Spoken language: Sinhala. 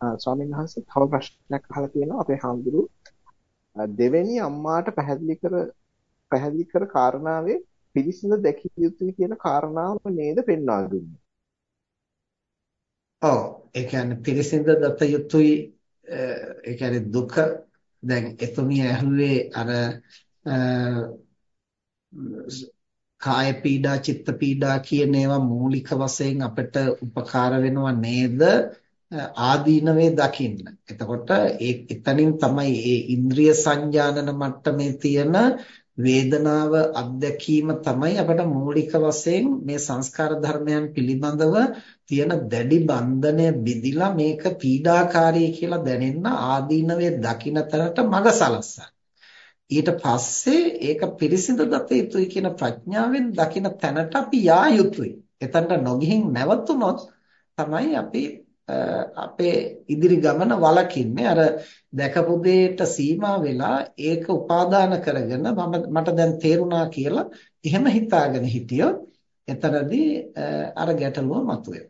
ස්වාමීන් වහන්සේ තව ප්‍රශ්නයක් අහලා තියෙනවා අපේ හාමුදුරු දෙවෙනි අම්මාට පැහැදිලි කර පැහැදිලි කර කාරණාවේ පිරිසිදු දැකිය යුතුයි කියන කාරණාව නේද පෙන්වා දුන්නේ. ඔව්. ඒ කියන්නේ පිරිසිදු දත යුතුයි ඒ කියන්නේ දුක. දැන් එතුමිය ඇහුවේ අර කාය පීඩා චිත්ත පීඩා කියන ඒවා මූලික වශයෙන් අපිට උපකාර වෙනවා නේද ආදීනවේ දකින්න. එතකොට ඒ එතනින් තමයි ඒ ඉන්ද්‍රිය සංජානන මට්ටමේ තියෙන වේදනාව අත්දැකීම තමයි අපට මූලික වශයෙන් මේ සංස්කාර ධර්මයන් පිළිබඳව තියෙන දැඩි බන්ධනය බිඳිලා මේක පීඩාකාරී කියලා දැනෙන්න ආදීනවේ දකින්න තරට මඟ සලස්සන. ඊට පස්සේ ඒක පිරිසිදු දත යුතුයි කියන ප්‍රඥාවෙන් දකින තැනට අපි යා යුතුයි. එතනට නොගිහින් නැවතුනොත් තමයි අපි අපේ ඉදිරි ගමන වලකින්නේ අර දැකපු දෙයට සීමා වෙලා ඒක උපාදාන කරගෙන මම මට දැන් තේරුණා කියලා එහෙම හිතාගෙන හිටියොත් එතනදී අර ගැටලුව මතුවේ.